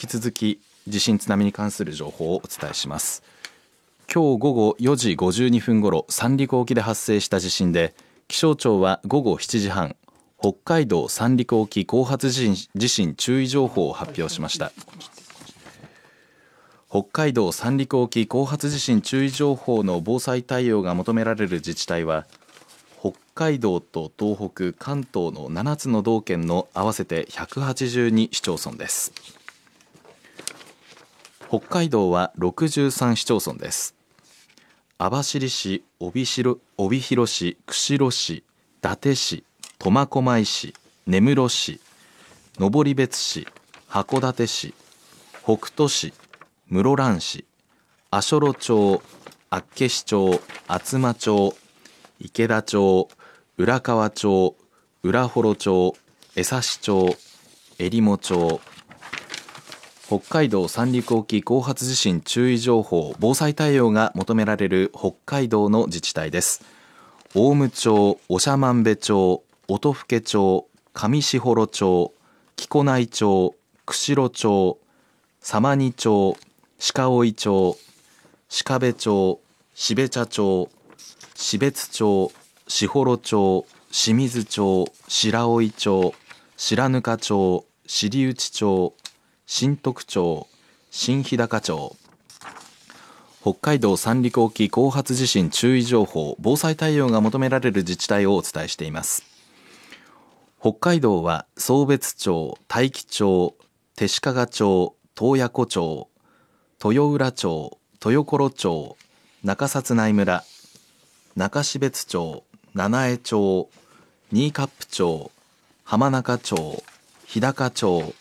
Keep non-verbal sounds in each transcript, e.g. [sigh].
引き続き地震津波に関する情報をお伝えします。今日午後4時52分ごろ三陸沖で発生した地震で気象庁は午後7時半北海道三陸沖後発地震地震注意情報を発表しました。北海道三陸沖後発地震注意情報の防災対応が求められる自治体は北海道と東北、関東の7つの道県の合わせて182市町村です。北海道は63市町村です。網走市、帯広帯広市、釧路市、伊達市、苫小牧市、根室市、登別市、函館市、北斗市、室蘭市、足寄町、厚岸町、厚真町、池田町、浦河町、浦幌町、江差町、えりも町、北海道三陸沖後発地震注意情報防災対応が求められる北海道の自治体です。大武町、長万部町、音更町、上士幌町、木古内町、釧路町、様似町、鹿追町、鹿部町、標茶町、標津町、士幌町、清水町、白老町、白糠町、知内町、新徳町、新日高町、北海道三陸沖後発地震注意情報防災対応が求められる自治体をお伝えしています。北海道は壮別町大樹町手鹿川町洞爺湖町豊浦町豊頃町中札内村中標津町七重町新カップ町浜中町日高町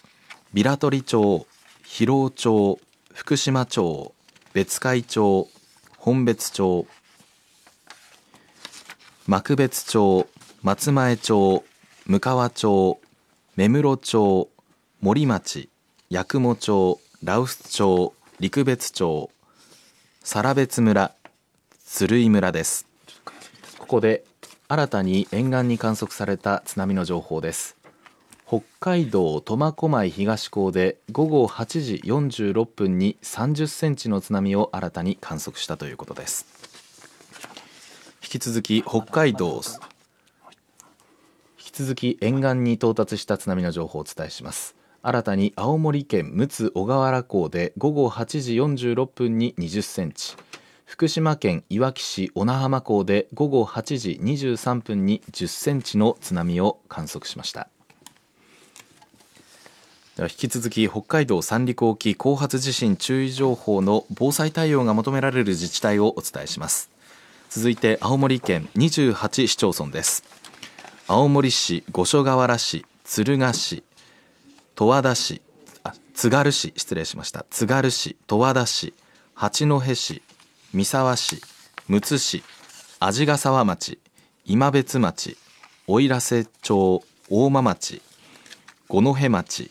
平取町広尾町福島町別海町本別町幕別町松前町向川町目室町森町八雲町羅臼町陸別町更別村鶴居村です。ここで新たに沿岸に観測された津波の情報です。北海道苫小牧東港で午後8時46分に30センチの津波を新たに観測したということです。引き続き北海道引き続き沿岸に到達した津波の情報をお伝えします。新たに青森県陸奥小川原港で午後8時46分に20センチ。福島県いわき市小名浜港で午後8時23分に10センチの津波を観測しました。では引き続き北海道三陸沖後発地震注意情報の防災対応が求められる自治体をお伝えします。続いて青森県28市町村です。青森市五所川原市鶴ヶ市十和田市あ津軽市失礼しました。津軽市十和田市八戸市三沢市むつ市鰺ヶ沢町今別町奥入瀬町大間町五戸町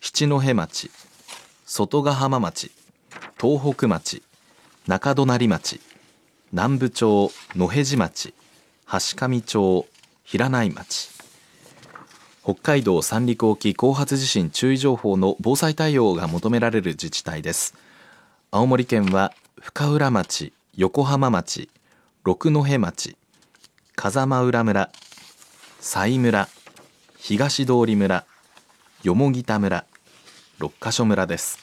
七戸町外ヶ浜町東北町中隣町南部町野辺地町橋上町平内町。北海道三陸沖後発地震注意情報の防災対応が求められる自治体です。青森県は深浦町横浜町六戸町風間浦村西村東通村蓬田村六ヶ所村です。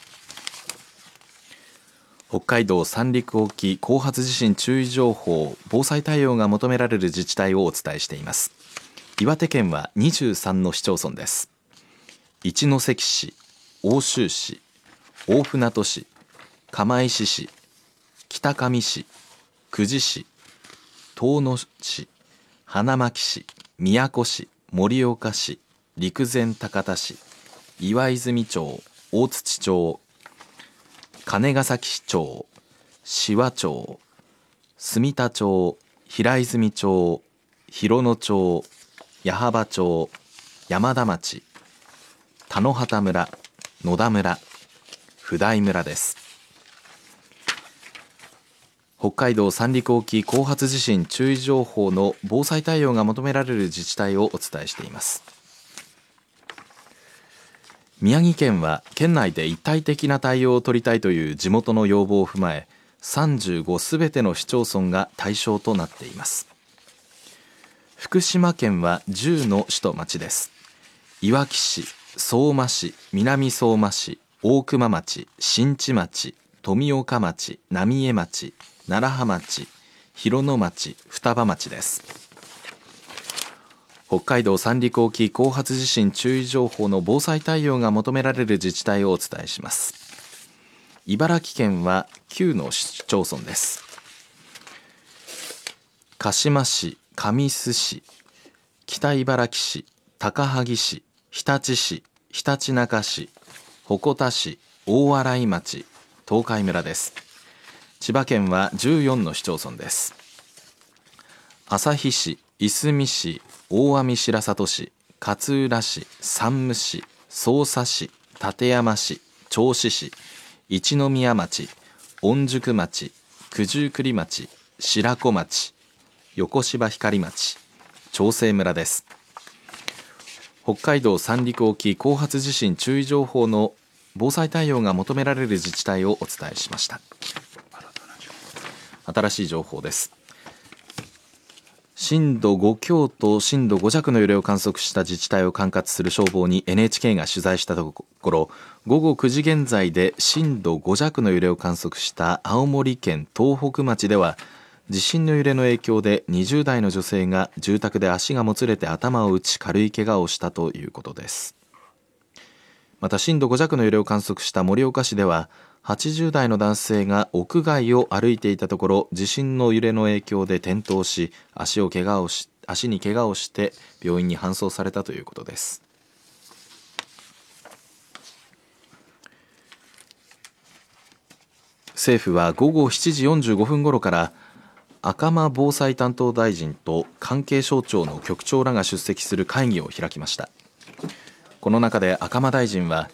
北海道三陸沖後発地震注意情報防災対応が求められる自治体をお伝えしています。岩手県は23の市町村です。一関市奥州市大船渡市釜石市北上市久慈市遠野市花巻市宮古市盛岡市陸前高田市岩泉町大槌町金ヶ崎市町紫波町住田町平泉町広野町矢巾町山田町田野畑村野田村普代村です。北海道三陸沖後発地震注意情報の防災対応が求められる自治体をお伝えしています。宮城県は県内で一体的な対応を取りたいという地元の要望を踏まえ35すべての市町村が対象となっています。福島県は10の市と町です。いわき市相馬市南相馬市大熊町新地町富岡町浪江町楢葉町広野町双葉町です。北海道三陸沖後発地震注意情報の防災対応が求められる自治体をお伝えします。茨城県は9の市町村です。鹿島市神栖市北茨城市高萩市日立市ひたちなか市鉾田市大洗町東海村です。千葉県は14の市町村です。旭市いすみ市大網白里市勝浦市山武市匝瑳市館山市銚子市一宮町御宿町九十九里町白子町横芝光町長生村です。北海道三陸沖後発地震注意情報の防災対応が求められる自治体をお伝えしました。新しい情報です。震度5強と震度5弱の揺れを観測した自治体を管轄する消防に NHK が取材したところ午後9時現在で震度5弱の揺れを観測した青森県東北町では地震の揺れの影響で20代の女性が住宅で足がもつれて頭を打ち軽い怪我をしたということです。また震度5弱の揺れを観測した盛岡市では80代の男性が屋外を歩いていたところ地震の揺れの影響で転倒し足を怪我をし足に怪我をして病院に搬送されたということです。政府は午後7時45分ごろから赤間防災担当大臣と関係省庁の局長らが出席する会議を開きました。この中で赤間大臣は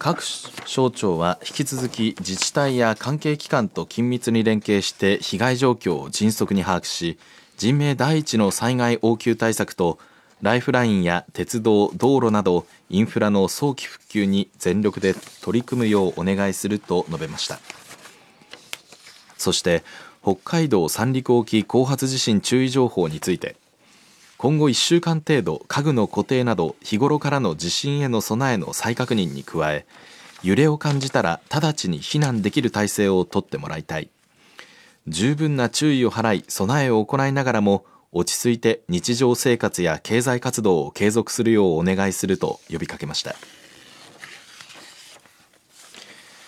各省庁は引き続き自治体や関係機関と緊密に連携して被害状況を迅速に把握し人命第一の災害応急対策とライフラインや鉄道、道路などインフラの早期復旧に全力で取り組むようお願いすると述べました。そして北海道三陸沖後発地震注意情報について今後1週間程度家具の固定など日頃からの地震への備えの再確認に加え揺れを感じたら直ちに避難できる体制をとってもらいたい。十分な注意を払い備えを行いながらも落ち着いて日常生活や経済活動を継続するようお願いすると呼びかけました。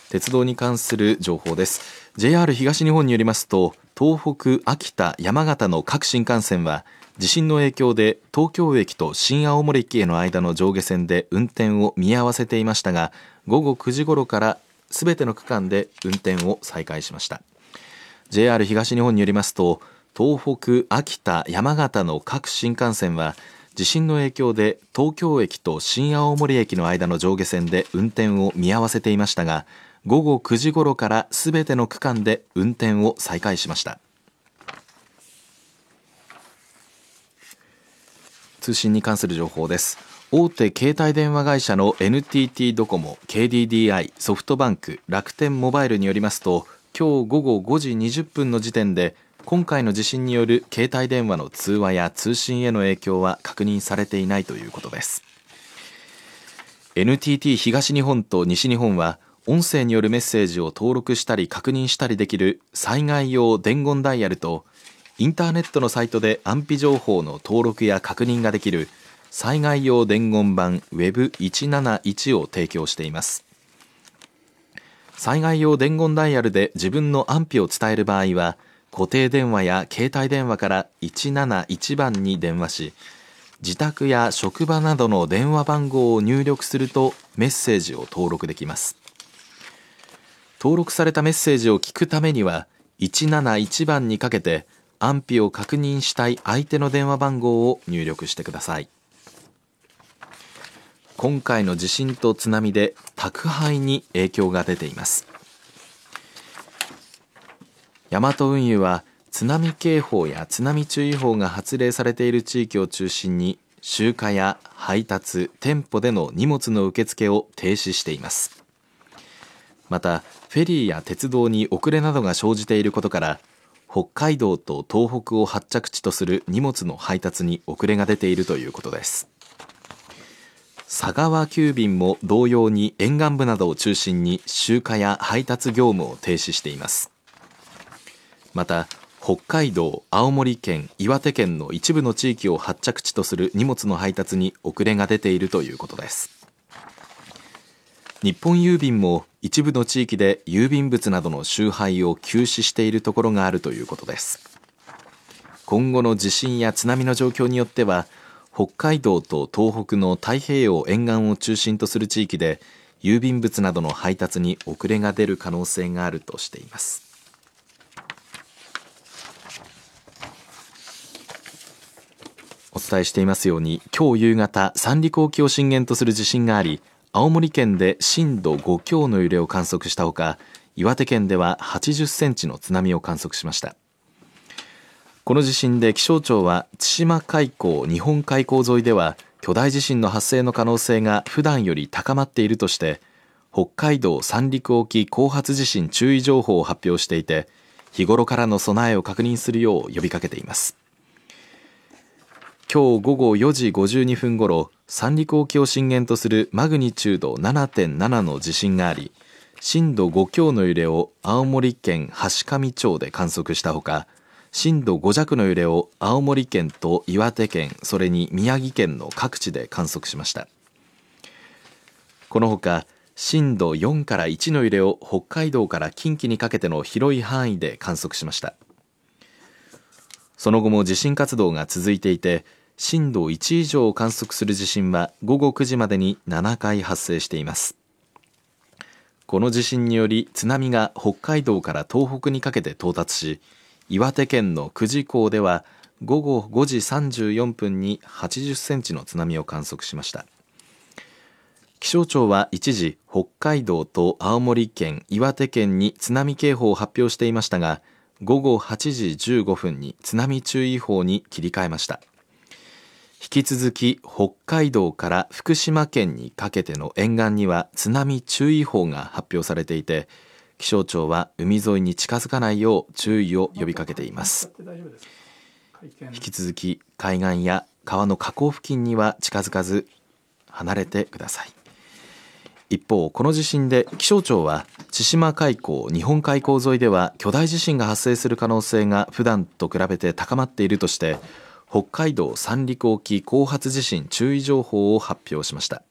鉄道に関する情報です。JR 東日本によりますと東北秋田山形の各新幹線は地震の影響で東京駅と新青森駅への間の上下線で運転を見合わせていましたが午後9時ごろからすべての区間で運転を再開しました。JR 東日本によりますと東北秋田山形の各新幹線は地震の影響で東京駅と新青森駅の間の上下線で運転を見合わせていましたが午後9時ごろからすべての区間で運転を再開しました。通信に関する情報です。大手携帯電話会社の NTT ドコモ KDDI ソフトバンク楽天モバイルによりますと今日午後5時20分の時点で今回の地震による携帯電話の通話や通信への影響は確認されていないということです。NTT 東日本と西日本は音声によるメッセージを登録したり確認したりできる災害用伝言ダイヤルとインターネットのサイトで安否情報の登録や確認ができる災害用伝言版 Web171 を提供しています。災害用伝言ダイヤルで自分の安否を伝える場合は固定電話や携帯電話から171番に電話し自宅や職場などの電話番号を入力するとメッセージを登録できます。登録されたメッセージを聞くためには171番にかけて安否を確認したい相手の電話番号を入力してください。今回の地震と津波で宅配に影響が出ています。ヤマト運輸は津波警報や津波注意報が発令されている地域を中心に集荷や配達店舗での荷物の受付を停止しています。またフェリーや鉄道に遅れなどが生じていることから北海道と東北を発着地とする荷物の配達に遅れが出ているということです。佐川急便も同様に沿岸部などを中心に集荷や配達業務を停止しています。また北海道、青森県、岩手県の一部の地域を発着地とする荷物の配達に遅れが出ているということです。日本郵便も一部の地域で郵便物などの集配を休止しているところがあるということです。今後の地震や津波の状況によっては北海道と東北の太平洋沿岸を中心とする地域で郵便物などの配達に遅れが出る可能性があるとしています。お伝えしていますように今日夕方三陸沖を震源とする地震があり青森県で震度5強の揺れを観測したほか岩手県では80センチの津波を観測しました。この地震で気象庁は千島海溝日本海溝沿いでは巨大地震の発生の可能性が普段より高まっているとして北海道三陸沖後発地震注意情報を発表していて日頃からの備えを確認するよう呼びかけています。今日午後4時52分ごろ三陸沖を震源とするマグニチュード7.7の地震があり震度5強の揺れを青森県橋上町で観測したほか震度5弱の揺れを青森県と岩手県それに宮城県の各地で観測しました。このほか震度4から1の揺れを北海道から近畿にかけての広い範囲で観測しました。その後も地震活動が続いていて震度1以上を観測する地震は午後9時までに7回発生しています。この地震により津波が北海道から東北にかけて到達し岩手県の久慈港では午後5時34分に80センチの津波を観測しました。気象庁は一時北海道と青森県岩手県に津波警報を発表していましたが午後8時15分に津波注意報に切り替えました。引き続き北海道から福島県にかけての沿岸には津波注意報が発表されていて気象庁は海沿いに近づかないよう注意を呼びかけています。引き続き海岸や川の河口付近には近づかず離れてください。一方この地震で気象庁は千島海溝日本海溝沿いでは巨大地震が発生する可能性が普段と比べて高まっているとして北海道三陸沖後発地震注意情報を発表しました。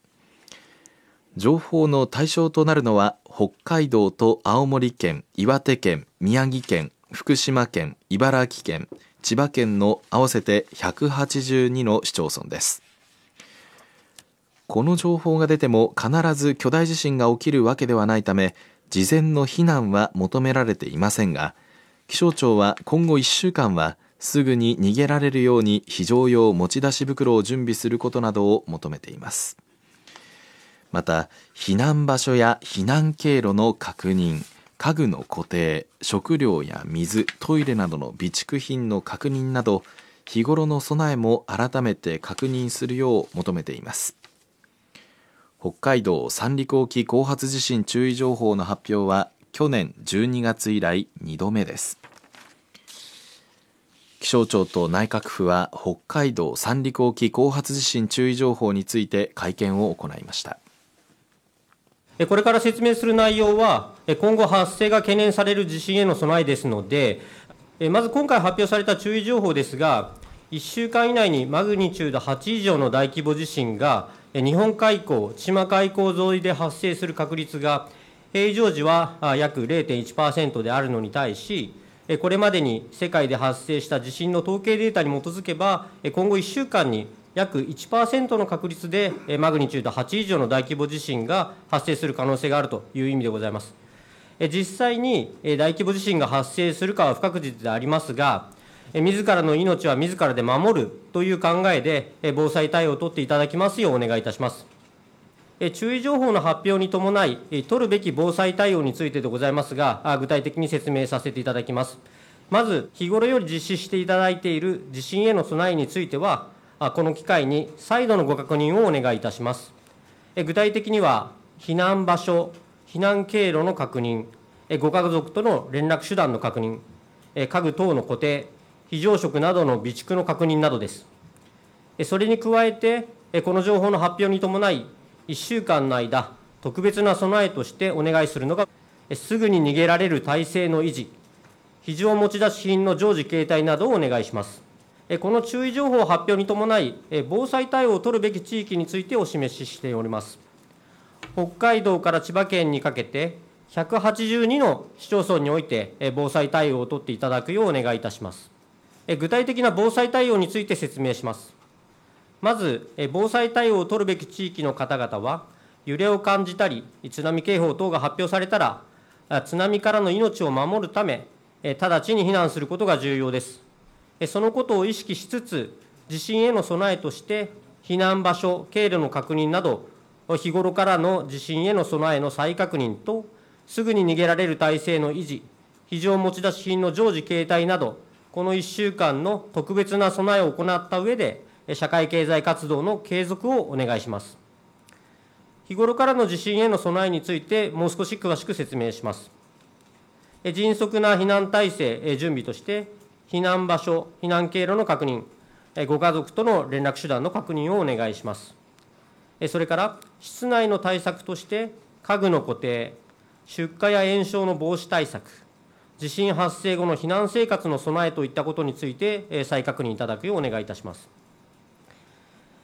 情報の対象となるのは北海道と青森県岩手県宮城県福島県茨城県千葉県の合わせて182の市町村です。この情報が出ても必ず巨大地震が起きるわけではないため事前の避難は求められていませんが気象庁は今後1週間はすぐに逃げられるように非常用持ち出し袋を準備することなどを求めています。また避難場所や避難経路の確認家具の固定食料や水トイレなどの備蓄品の確認など日頃の備えも改めて確認するよう求めています。北海道三陸沖後発地震注意情報の発表は去年12月以来2度目です。気象庁と内閣府は北海道三陸沖後発地震注意情報について会見を行いました。これから説明する内容は今後発生が懸念される地震への備えですのでまず今回発表された注意情報ですが1週間以内にマグニチュード8以上の大規模地震が日本海溝、千島海溝沿いで発生する確率が平常時は約0.1%であるのに対しこれまでに世界で発生した地震の統計データに基づけば、今後1週間に約1%の確率でマグニチュード8以上の大規模地震が発生する可能性があるという意味でございます。実際に大規模地震が発生するかは不確実でありますが、自らの命は自らで守るという考えで、防災対応を取っていただきますようお願いいたします。注意情報の発表に伴い、取るべき防災対応についてでございますが、具体的に説明させていただきます。まず、日頃より実施していただいている地震への備えについては、この機会に再度のご確認をお願いいたします。具体的には、避難場所、避難経路の確認、ご家族との連絡手段の確認、家具等の固定、非常食などの備蓄の確認などです。それに加えて、この情報の発表に伴い、1週間の間、特別な備えとしてお願いするのが、すぐに逃げられる体制の維持、非常持ち出し品の常時携帯などをお願いします。この注意情報発表に伴い、防災対応を取るべき地域についてお示ししております。北海道から千葉県にかけて、182の市町村において防災対応を取っていただくようお願いいたします。具体的な防災対応について説明します。まず、防災対応を取るべき地域の方々は、揺れを感じたり、津波警報等が発表されたら、津波からの命を守るため、直ちに避難することが重要です。そのことを意識しつつ、地震への備えとして、避難場所、経路の確認など、日頃からの地震への備えの再確認と、すぐに逃げられる体制の維持、非常持ち出し品の常時携帯など、この1週間の特別な備えを行った上で、社会経済活動の継続をお願いします。日頃からの地震への備えについて、もう少し詳しく説明します。迅速な避難体制準備として、避難場所、避難経路の確認、ご家族との連絡手段の確認をお願いします。それから、室内の対策として、家具の固定、出火や延焼の防止対策、地震発生後の避難生活の備えといったことについて、再確認いただくようお願いいたします。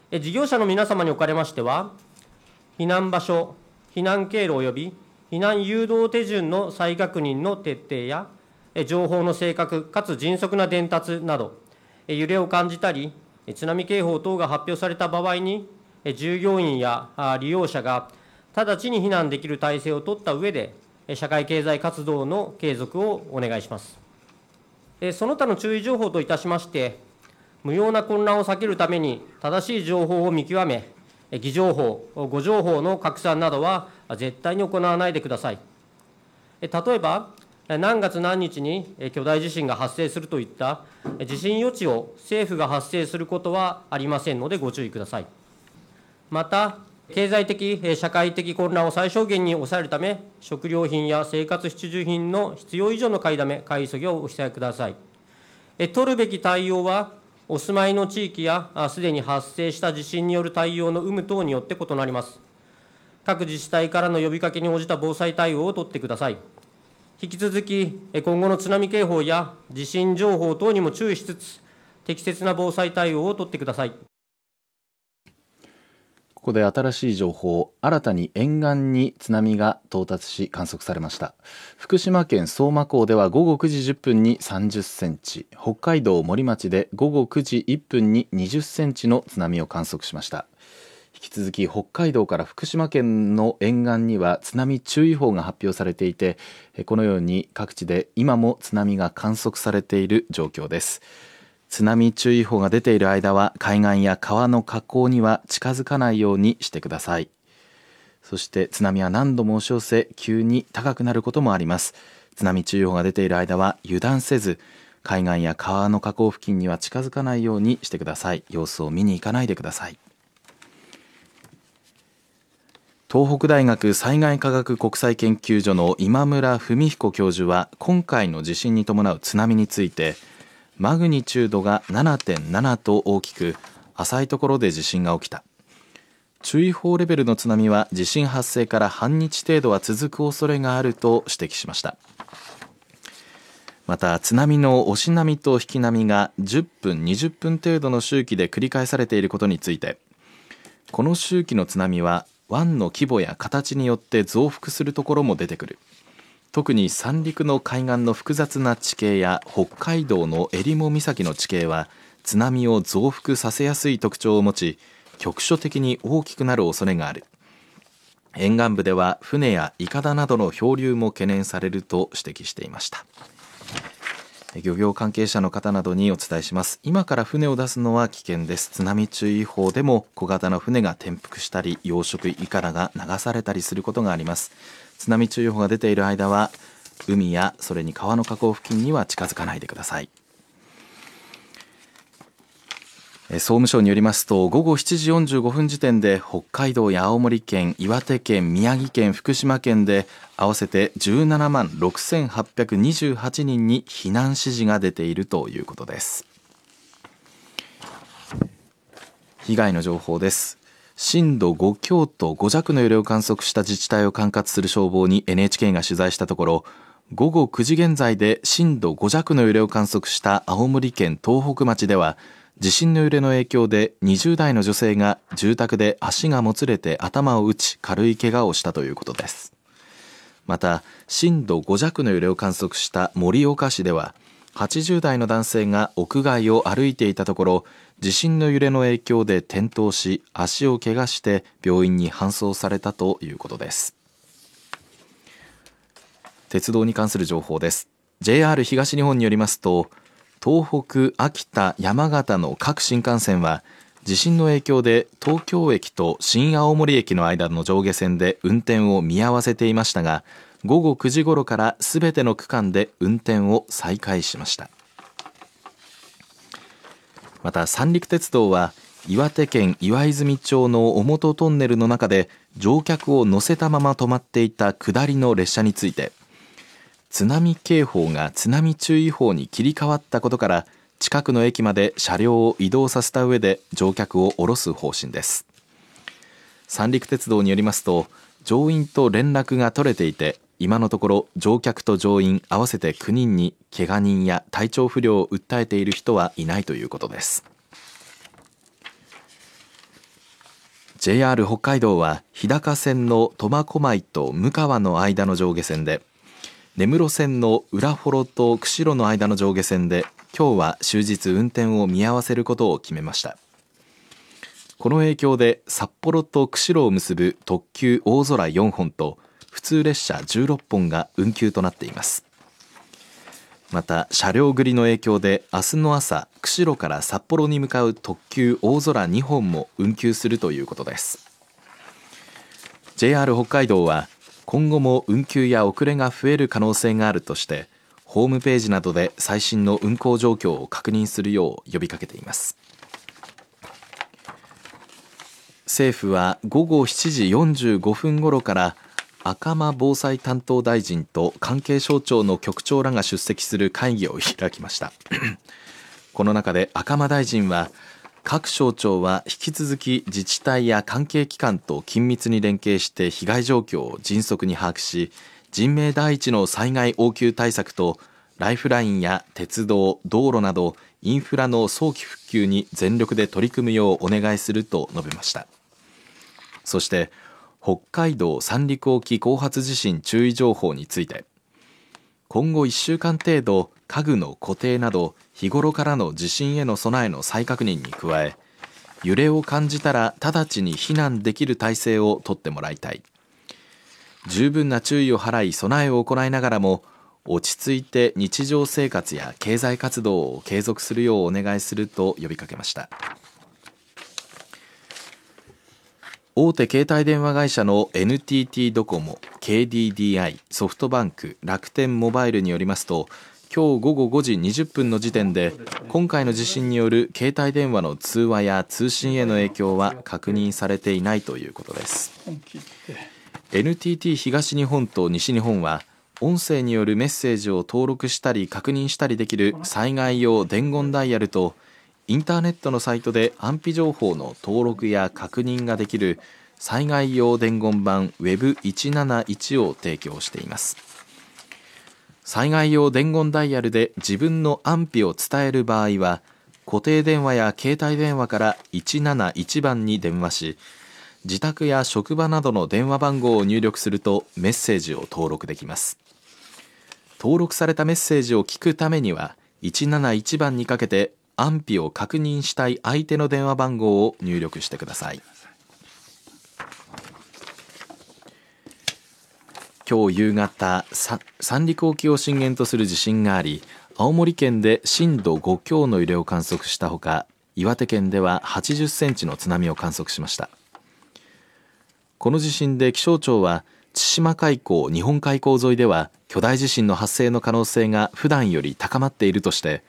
事業者の皆様におかれましては、避難場所、避難経路及び避難誘導手順の再確認の徹底や、情報の正確かつ迅速な伝達など、揺れを感じたり、津波警報等が発表された場合に、従業員や利用者が直ちに避難できる体制を取った上で、社会経済活動の継続をお願いします。その他の注意情報といたしまして、無用な混乱を避けるために、正しい情報を見極め、偽情報、誤情報の拡散などは絶対に行わないでください。例えば、何月何日に巨大地震が発生するといった地震予知を政府が発生することはありませんのでご注意ください。また、経済的、社会的混乱を最小限に抑えるため、食料品や生活必需品の必要以上の買いだめ、買い急ぎをお控えください。取るべき対応は、お住まいの地域やすでに発生した地震による対応の有無等によって異なります。各自治体からの呼びかけに応じた防災対応を取ってください。引き続き、今後の津波警報や地震情報等にも注意しつつ、適切な防災対応を取ってください。ここで新しい情報新たに沿岸に津波が到達し観測されました。福島県相馬港では午後9時10分に30センチ北海道森町で午後9時1分に20センチの津波を観測しました。引き続き北海道から福島県の沿岸には津波注意報が発表されていてこのように各地で今も津波が観測されている状況です。津波注意報が出ている間は海岸や川の河口には近づかないようにしてください。そして津波は何度も押し寄せ急に高くなることもあります。津波注意報が出ている間は油断せず海岸や川の河口付近には近づかないようにしてください。様子を見に行かないでください。東北大学災害科学国際研究所の今村文彦教授は今回の地震に伴う津波についてマグニチュードが7.7と大きく浅いところで地震が起きた。注意報レベルの津波は地震発生から半日程度は続く恐れがあると指摘しました。また津波の押し波と引き波が10分20分程度の周期で繰り返されていることについてこの周期の津波は湾の規模や形によって増幅するところも出てくる。特に三陸の海岸の複雑な地形や北海道の襟裳岬の地形は津波を増幅させやすい特徴を持ち局所的に大きくなる恐れがある。沿岸部では船やいかだなどの漂流も懸念されると指摘していました。漁業関係者の方などにお伝えします。今から船を出すのは危険です。津波注意報でも小型の船が転覆したり養殖いかだが流されたりすることがあります。津波注意報が出ている間は海やそれに川の河口付近には近づかないでください。総務省によりますと午後7時45分時点で北海道や青森県、岩手県、宮城県、福島県で合わせて17万6828人に避難指示が出ているということです被害の情報です。震度5強と5弱の揺れを観測した自治体を管轄する消防に NHK が取材したところ午後9時現在で震度5弱の揺れを観測した青森県東北町では地震の揺れの影響で20代の女性が住宅で足がもつれて頭を打ち軽い怪我をしたということです。また震度5弱の揺れを観測した盛岡市では80代の男性が屋外を歩いていたところ地震の揺れの影響で転倒し足を怪我して病院に搬送されたということです。鉄道に関する情報です。JR 東日本によりますと東北、秋田、山形の各新幹線は地震の影響で東京駅と新青森駅の間の上下線で運転を見合わせていましたが午後9時ごろからすべての区間で運転を再開しました。また三陸鉄道は岩手県岩泉町の尾本トンネルの中で乗客を乗せたまま止まっていた下りの列車について津波警報が津波注意報に切り替わったことから近くの駅まで車両を移動させた上で乗客を降ろす方針です。三陸鉄道によりますと乗員と連絡が取れていて今のところ乗客と乗員合わせて9人に怪我人や体調不良を訴えている人はいないということです。JR 北海道は日高線の苫小牧と向川の間の上下線で根室線の浦幌と釧路の間の上下線で今日は終日運転を見合わせることを決めました。この影響で札幌と釧路を結ぶ特急大空4本と普通列車16本が運休となっています。また車両繰りの影響で明日の朝釧路から札幌に向かう特急大空2本も運休するということです。JR 北海道は今後も運休や遅れが増える可能性があるとしてホームページなどで最新の運行状況を確認するよう呼びかけています。政府は午後7時45分ごろから赤間防災担当大臣と関係省庁の局長らが出席する会議を開きました。[laughs] この中で赤間大臣は各省庁は引き続き自治体や関係機関と緊密に連携して被害状況を迅速に把握し人命第一の災害応急対策とライフラインや鉄道、道路などインフラの早期復旧に全力で取り組むようお願いすると述べました。そして北海道三陸沖後発地震注意情報について。今後1週間程度家具の固定など日頃からの地震への備えの再確認に加え揺れを感じたら直ちに避難できる体制をとってもらいたい。十分な注意を払い備えを行いながらも落ち着いて日常生活や経済活動を継続するようお願いすると呼びかけました。大手携帯電話会社の NTT ドコモ KDDI ソフトバンク楽天モバイルによりますと今日午後5時20分の時点で今回の地震による携帯電話の通話や通信への影響は確認されていないということです。NTT 東日本と西日本は音声によるメッセージを登録したり確認したりできる災害用伝言ダイヤルとインターネットのサイトで安否情報の登録や確認ができる災害用伝言版 Web171 を提供しています。災害用伝言ダイヤルで自分の安否を伝える場合は固定電話や携帯電話から171番に電話し自宅や職場などの電話番号を入力するとメッセージを登録できます。登録されたメッセージを聞くためには171番にかけて安否を確認したい相手の電話番号を入力してください。今日夕方三陸沖を震源とする地震があり青森県で震度5強の揺れを観測したほか岩手県では80センチの津波を観測しました。この地震で気象庁は千島海溝日本海溝沿いでは巨大地震の発生の可能性が普段より高まっているとして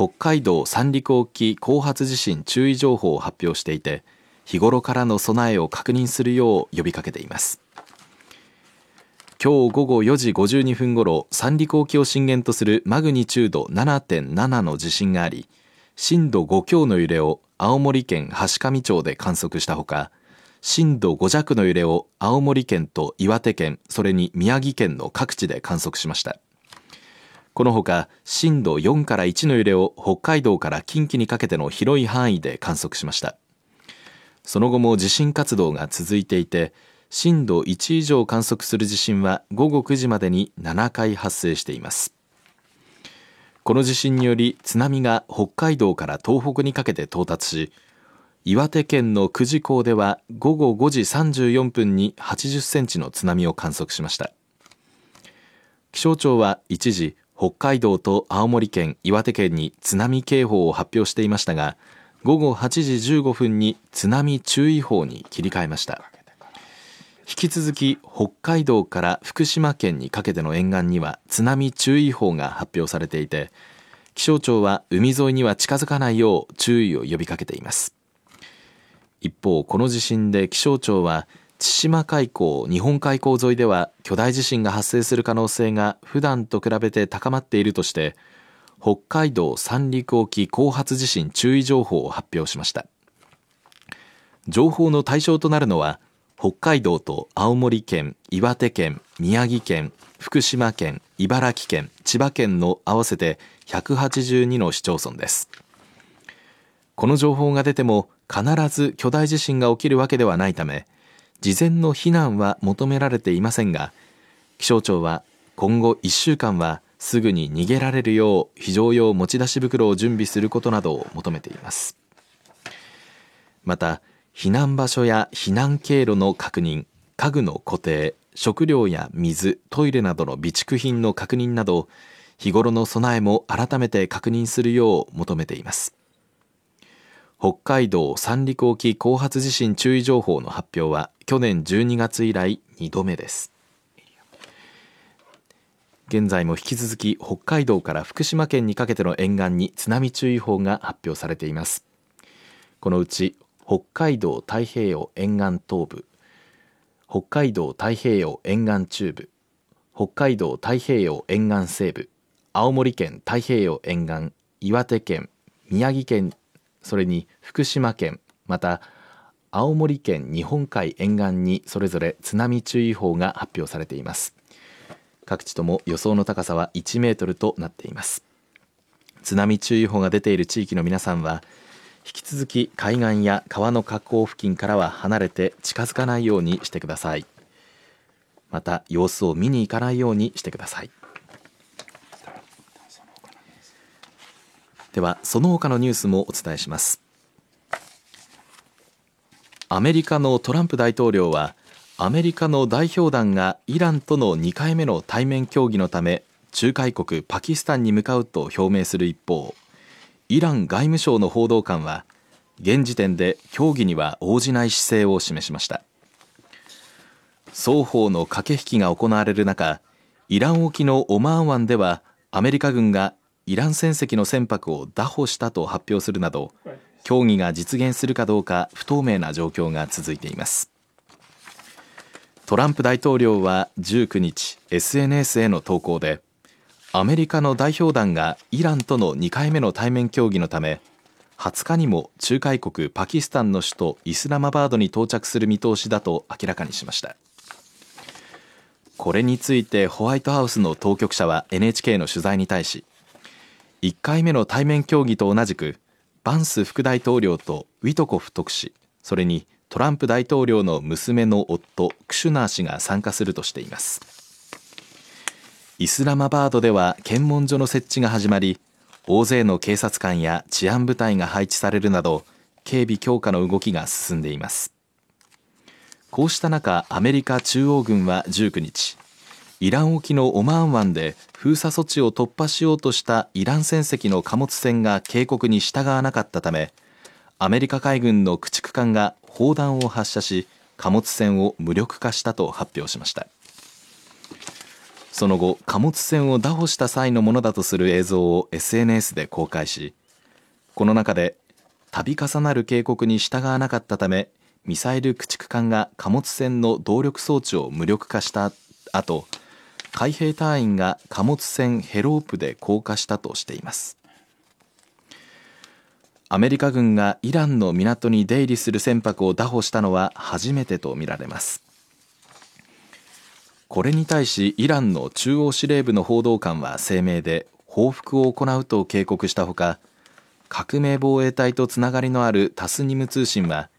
北海道三陸沖後発地震注意情報を発表していて日頃からの備えを確認するよう呼びかけています。今日午後4時52分ごろ三陸沖を震源とするマグニチュード7.7の地震があり震度5強の揺れを青森県階上町で観測したほか震度5弱の揺れを青森県と岩手県それに宮城県の各地で観測しました。このほか震度4から1の揺れを北海道から近畿にかけての広い範囲で観測しました。その後も地震活動が続いていて震度1以上観測する地震は午後9時までに7回発生しています。この地震により津波が北海道から東北にかけて到達し岩手県の久慈港では午後5時34分に80センチの津波を観測しました。気象庁は一時北海道と青森県岩手県に津波警報を発表していましたが午後8時15分に津波注意報に切り替えました。引き続き北海道から福島県にかけての沿岸には津波注意報が発表されていて気象庁は海沿いには近づかないよう注意を呼びかけています。一方この地震で気象庁は千島海溝日本海溝沿いでは巨大地震が発生する可能性が普段と比べて高まっているとして北海道三陸沖後発地震注意情報を発表しました情報の対象となるのは北海道と青森県、岩手県、宮城県、福島県、茨城県、千葉県の合わせて182の市町村です。この情報が出ても必ず巨大地震が起きるわけではないため、事前の避難は求められていませんが、気象庁は今後1週間はすぐに逃げられるよう非常用持ち出し袋を準備することなどを求めています。また、避難場所や避難経路の確認家具の固定食料や水トイレなどの備蓄品の確認など日頃の備えも改めて確認するよう求めています北海道三陸沖後発地震注意情報の発表は去年12月以来2度目です。現在も引き続き北海道から福島県にかけての沿岸に津波注意報が発表されています。このうち北海道太平洋沿岸東部北海道太平洋沿岸中部北海道太平洋沿岸西部青森県太平洋沿岸岩手県宮城県それに福島県また青森県日本海沿岸にそれぞれ津波注意報が発表されています。各地とも予想の高さは1メートルとなっています。津波注意報が出ている地域の皆さんは引き続き海岸や川の河口付近からは離れて近づかないようにしてください。また様子を見に行かないようにしてください。ではその他のニュースもお伝えします。アメリカのトランプ大統領はアメリカの代表団がイランとの2回目の対面協議のため仲介国パキスタンに向かうと表明する一方イラン外務省の報道官は現時点で協議には応じない姿勢を示しました。双方の駆け引きが行われる中イラン沖のオマーン湾ではアメリカ軍がイラン船籍の船舶を拿捕したと発表するなど協議が実現するかどうか不透明な状況が続いています。トランプ大統領は19日 SNS への投稿でアメリカの代表団がイランとの2回目の対面協議のため20日にも仲介国パキスタンの首都イスラマバードに到着する見通しだと明らかにしました。これについてホワイトハウスの当局者は NHK の取材に対し1回目の対面協議と同じくバンス副大統領とウィトコフ特使それにトランプ大統領の娘の夫クシュナー氏が参加するとしています。イスラマバードでは検問所の設置が始まり大勢の警察官や治安部隊が配置されるなど警備強化の動きが進んでいます。こうした中アメリカ中央軍は19日イラン沖のオマーン湾で封鎖措置を突破しようとしたイラン船籍の貨物船が警告に従わなかったためアメリカ海軍の駆逐艦が砲弾を発射し貨物船を無力化したと発表しました。その後貨物船を拿捕した際のものだとする映像を SNS で公開しこの中で度重なる警告に従わなかったためミサイル駆逐艦が貨物船の動力装置を無力化した後海兵隊員が貨物船ヘロープで降下したとしています。アメリカ軍がイランの港に出入りする船舶を拿捕したのは初めてとみられます。これに対しイランの中央司令部の報道官は声明で報復を行うと警告したほか革命防衛隊とつながりのあるタスニム通信は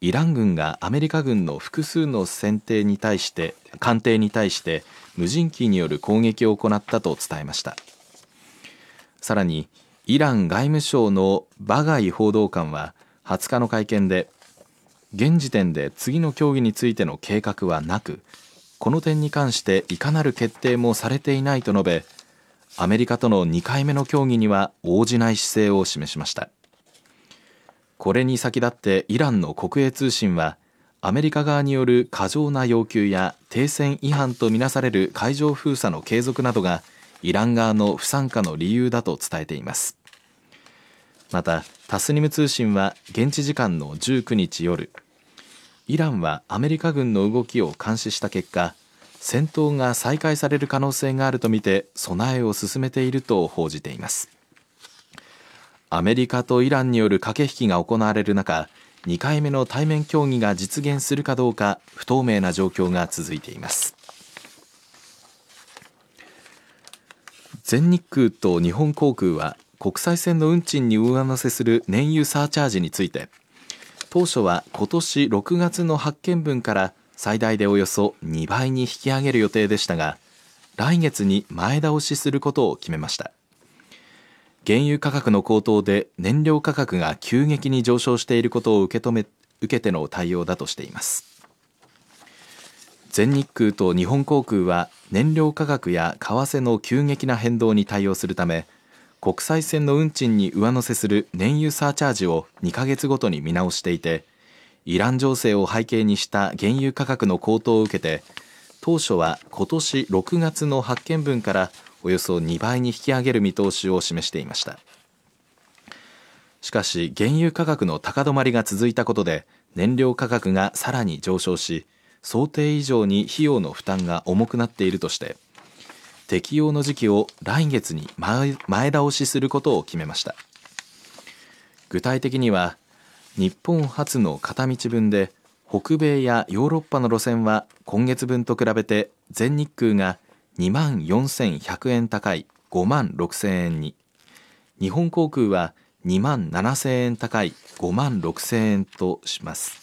イラン軍がアメリカ軍の複数の船艇に対して艦艇に対して無人機による攻撃を行ったと伝えました。さらにイラン外務省のバガイ報道官は20日の会見で現時点で次の協議についての計画はなくこの点に関していかなる決定もされていないと述べアメリカとの2回目の協議には応じない姿勢を示しました。これに先立ってイランの国営通信はアメリカ側による過剰な要求や停戦違反とみなされる海上封鎖の継続などがイラン側の不参加の理由だと伝えています。またタスニム通信は現地時間の19日夜イランはアメリカ軍の動きを監視した結果戦闘が再開される可能性があるとみて備えを進めていると報じています。アメリカとイランによる駆け引きが行われる中2回目の対面協議が実現するかどうか不透明な状況が続いています。全日空と日本航空は国際線の運賃に上乗せする燃油サーチャージについて当初は今年6月の発見分から最大でおよそ2倍に引き上げる予定でしたが来月に前倒しすることを決めました。原油価格の高騰で燃料価格が急激に上昇していることを受け止め受けての対応だとしています。全日空と日本航空は燃料価格や為替の急激な変動に対応するため国際線の運賃に上乗せする燃油サーチャージを2ヶ月ごとに見直していてイラン情勢を背景にした原油価格の高騰を受けて当初は今年6月の発見分からおよそ2倍に引き上げる見通しを示していました。しかし原油価格の高止まりが続いたことで燃料価格がさらに上昇し想定以上に費用の負担が重くなっているとして適用の時期を来月に前倒しすることを決めました。具体的には日本初の片道分で北米やヨーロッパの路線は今月分と比べて全日空が2万4100円高い5万6000円に。日本航空は2万7000円高い5万6000円とします。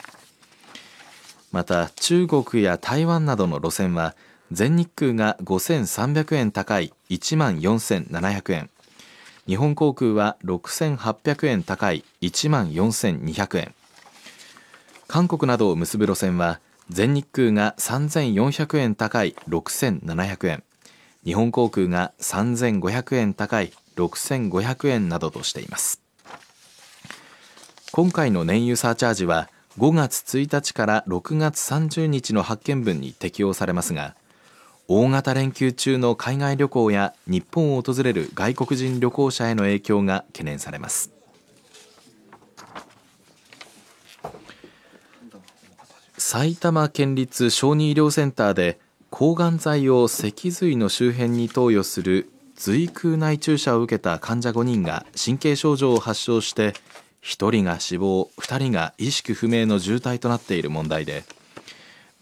また中国や台湾などの路線は全日空が5300円高い1万4700円。日本航空は6800円高い1万4200円。韓国などを結ぶ路線は全日空が3400円高い6700円。日本航空が3500円高い6500円などとしています。今回の燃油サーチャージは5月1日から6月30日の発見分に適用されますが大型連休中の海外旅行や日本を訪れる外国人旅行者への影響が懸念されます。埼玉県立小児医療センターで抗がん剤を脊髄の周辺に投与する髄空内注射を受けた患者5人が神経症状を発症して1人が死亡2人が意識不明の重体となっている問題で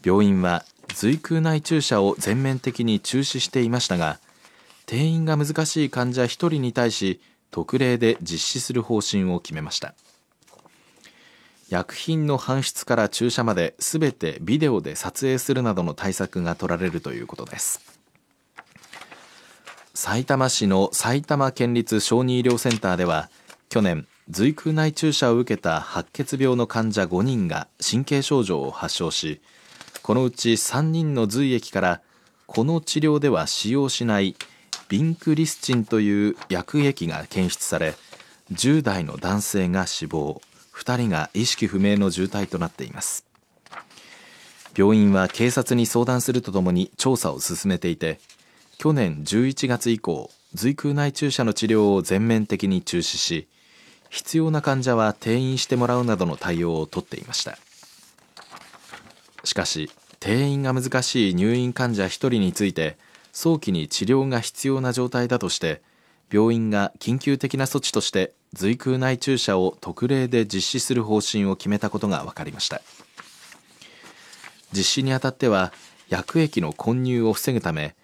病院は髄空内注射を全面的に中止していましたが転院が難しい患者1人に対し特例で実施する方針を決めました。薬品の搬出から注射まで全てビデオで撮影するなどの対策が取られるということです。埼玉市の埼玉県立小児医療センターでは去年髄空内注射を受けた白血病の患者5人が神経症状を発症しこのうち3人の髄液からこの治療では使用しないビンクリスチンという薬液が検出され10代の男性が死亡。2人が意識不明の重体となっています。病院は警察に相談するとともに調査を進めていて去年11月以降髄腔内注射の治療を全面的に中止し必要な患者は転院してもらうなどの対応をとっていました。しかし転院が難しい入院患者1人について早期に治療が必要な状態だとして病院が緊急的な措置として髄腔内注射を特例で実施する方針を決めたことが分かりました。実施にあたっては薬液の混入を防ぐため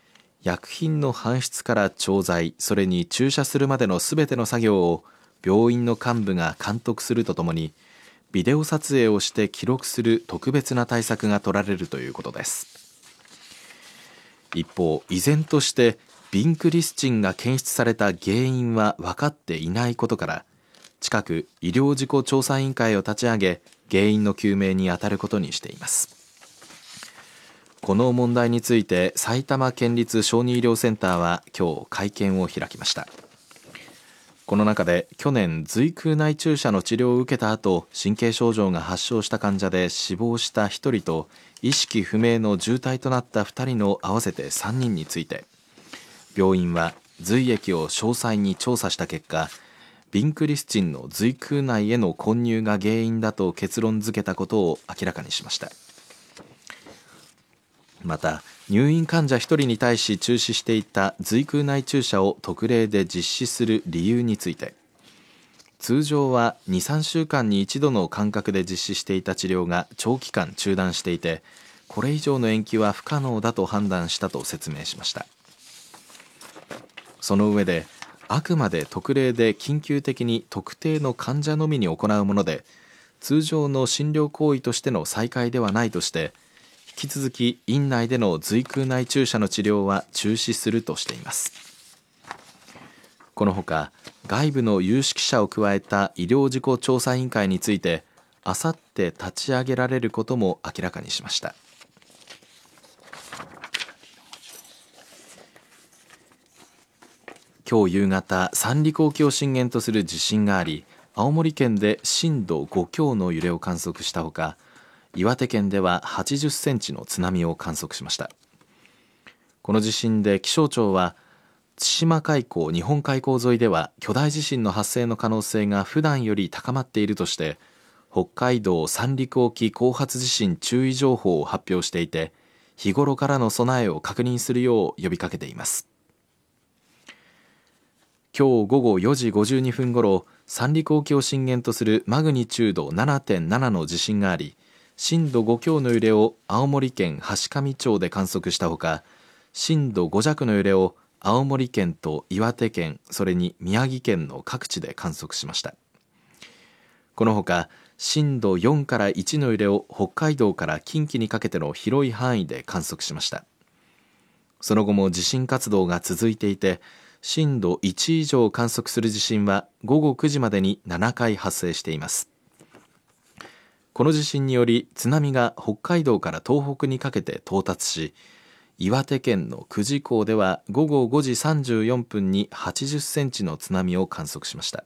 薬品の搬出から調剤それに注射するまでのすべての作業を病院の幹部が監督するとともにビデオ撮影をして記録する特別な対策が取られるということです。一方依然としてビンクリスチンが検出された原因は分かっていないことから近く医療事故調査委員会を立ち上げ原因の究明に当たることにしています。この問題について埼玉県立小児医療センターは今日会見を開きました。この中で去年髄腔内注射の治療を受けた後神経症状が発症した患者で死亡した1人と意識不明の重体となった2人の合わせて3人について病院は髄液を詳細に調査した結果ビンクリスチンの髄腔内への混入が原因だと結論付けたことを明らかにしました。また入院患者1人に対し中止していた髄腔内注射を特例で実施する理由について通常は23週間に1度の間隔で実施していた治療が長期間中断していてこれ以上の延期は不可能だと判断したと説明しました。その上であくまで特例で緊急的に特定の患者のみに行うもので通常の診療行為としての再開ではないとして引き続き院内での髄腔内注射の治療は中止するとしています。このほか外部の有識者を加えた医療事故調査委員会についてあさって立ち上げられることも明らかにしました。今日夕方三陸沖を震源とする地震があり青森県で震度5強の揺れを観測したほか岩手県では80センチの津波を観測しました。この地震で気象庁は対馬海溝日本海溝沿いでは巨大地震の発生の可能性が普段より高まっているとして北海道三陸沖後発地震注意情報を発表していて日頃からの備えを確認するよう呼びかけています。今日午後4時52分ごろ三陸沖を震源とするマグニチュード7.7の地震があり震度5強の揺れを青森県階上町で観測したほか震度5弱の揺れを青森県と岩手県それに宮城県の各地で観測しました。このほか震度4から1の揺れを北海道から近畿にかけての広い範囲で観測しました。その後も地震活動が続いていて震度1以上を観測する地震は午後9時までに7回発生しています。この地震により津波が北海道から東北にかけて到達し岩手県の久慈港では午後5時34分に80センチの津波を観測しました。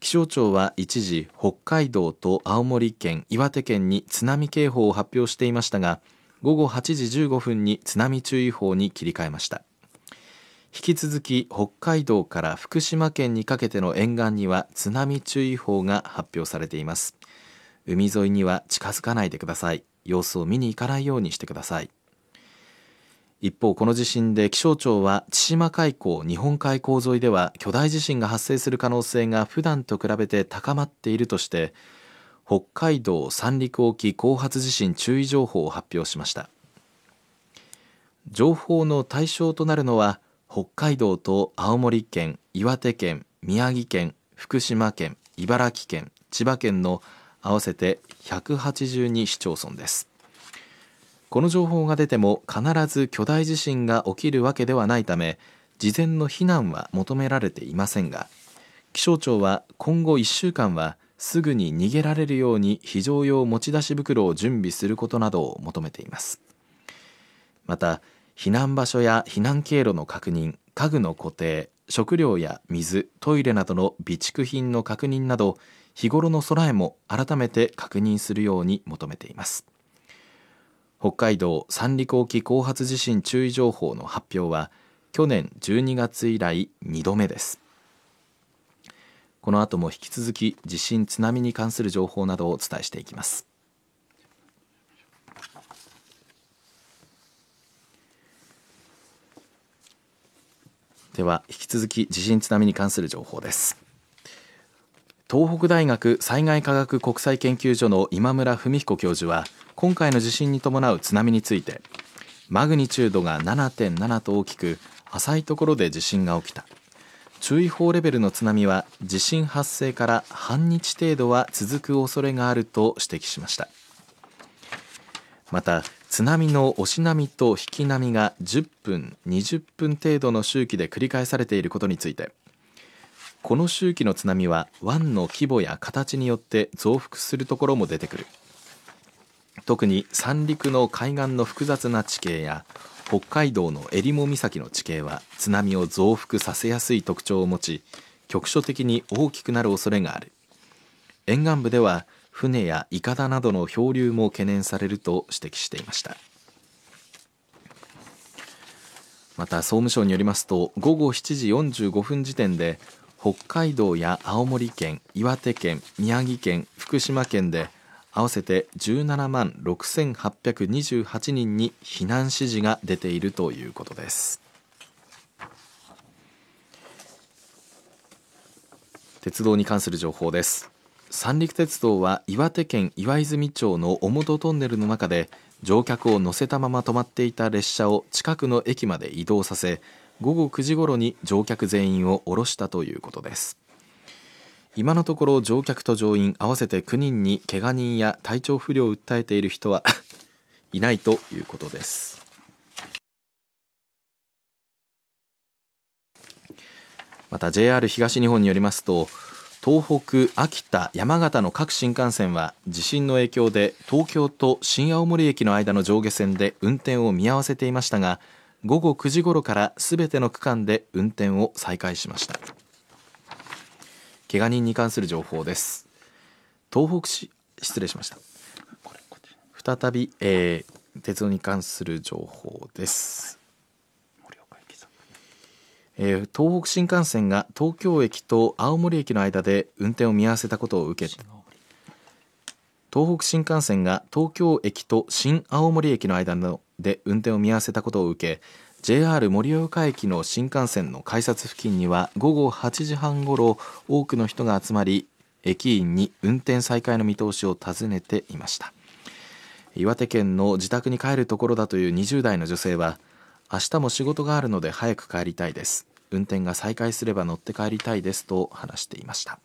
気象庁は一時北海道と青森県岩手県に津波警報を発表していましたが午後8時15分に津波注意報に切り替えました。引き続き北海道から福島県にかけての沿岸には津波注意報が発表されています。海沿いには近づかないでください。様子を見に行かないようにしてください。一方この地震で気象庁は千島海溝日本海溝沿いでは巨大地震が発生する可能性が普段と比べて高まっているとして北海道三陸沖後発地震注意情報を発表しました。情報の対象となるのは北海道と青森県岩手県宮城県福島県茨城県千葉県の合わせて182市町村です。この情報が出ても必ず巨大地震が起きるわけではないため事前の避難は求められていませんが気象庁は今後1週間はすぐに逃げられるように非常用持ち出し袋を準備することなどを求めています。また避難場所や避難経路の確認家具の固定食料や水トイレなどの備蓄品の確認など日頃の備えも改めて確認するように求めています。北海道三陸沖後発地震注意情報の発表は去年12月以来2度目です。この後も引き続き地震津波に関する情報などをお伝えしていきます。では引き続き地震津波に関する情報です。東北大学災害科学国際研究所の今村文彦教授は今回の地震に伴う津波についてマグニチュードが7.7と大きく浅いところで地震が起きた。注意報レベルの津波は地震発生から半日程度は続く恐れがあると指摘しました。また津波の押し波と引き波が10分20分程度の周期で繰り返されていることについてこの周期の津波は湾の規模や形によって増幅するところも出てくる。特に三陸の海岸の複雑な地形や北海道の襟裳岬の地形は津波を増幅させやすい特徴を持ち局所的に大きくなる恐れがある。沿岸部では船やいかだなどの漂流も懸念されると指摘していました。また総務省によりますと午後7時45分時点で北海道や青森県岩手県宮城県福島県で合わせて17万6828人に避難指示が出ているということです。鉄道に関する情報です。三陸鉄道は岩手県岩泉町の尾本トンネルの中で乗客を乗せたまま止まっていた列車を近くの駅まで移動させ午後9時ごろに乗客全員を降ろしたということです。今のところ乗客と乗員合わせて9人に怪我人や体調不良を訴えている人は [laughs] いないということです。また JR 東日本によりますと東北、秋田、山形の各新幹線は地震の影響で東京と新青森駅の間の上下線で運転を見合わせていましたが午後9時ごろからすべての区間で運転を再開しました。怪我人に関する情報です。東北市失礼しました。再び、えー、鉄道に関する情報です。えー、東北新幹線が東京駅と青森駅の間で運転を見合わせたことを受け東北新幹線が東京駅と新青森駅の間で運転を見合わせたことを受け JR 盛岡駅の新幹線の改札付近には午後8時半ごろ多くの人が集まり駅員に運転再開の見通しを尋ねていました。岩手県の自宅に帰るところだという20代の女性は明日も仕事があるので早く帰りたいです。運転が再開すれば乗って帰りたいです。と話していました。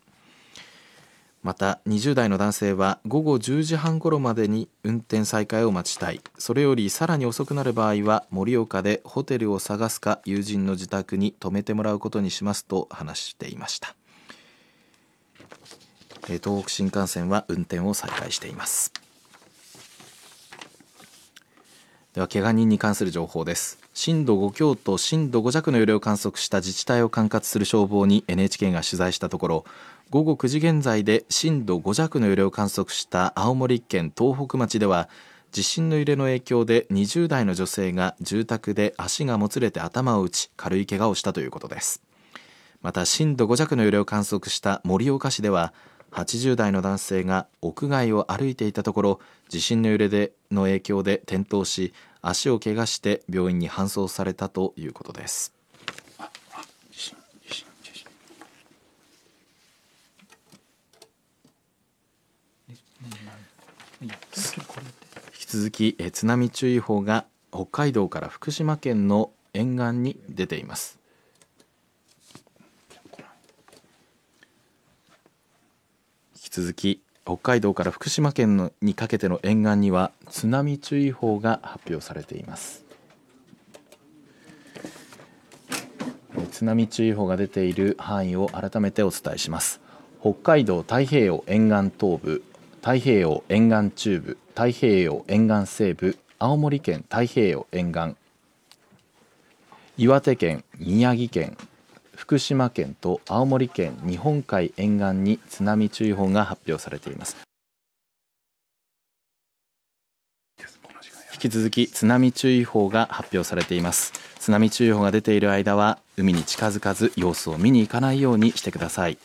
また20代の男性は午後10時半ごろまでに運転再開を待ちたい。それよりさらに遅くなる場合は盛岡でホテルを探すか友人の自宅に泊めてもらうことにします。と話していました。東北新幹線は運転を再開しています。では怪我人に関する情報です。震度5強と震度5弱の揺れを観測した自治体を管轄する消防に NHK が取材したところ午後9時現在で震度5弱の揺れを観測した青森県東北町では地震の揺れの影響で20代の女性が住宅で足がもつれて頭を打ち軽い怪我をしたということです。また震度5弱の揺れを観測した盛岡市では80代の男性が屋外を歩いていたところ地震の揺れでの影響で転倒し足を怪我して病院に搬送されたということです。引き続き津波注意報が北海道から福島県の沿岸に出ています。引き続き北海道から福島県のにかけての沿岸には津波注意報が発表されています。津波注意報が出ている範囲を改めてお伝えします。北海道太平洋沿岸東部太平洋沿岸中部太平洋沿岸西部青森県太平洋沿岸岩手県宮城県福島県と青森県日本海沿岸に津波注意報が発表されています。引き続き津波注意報が発表されています。津波注意報が出ている間は海に近づかず様子を見に行かないようにしてください。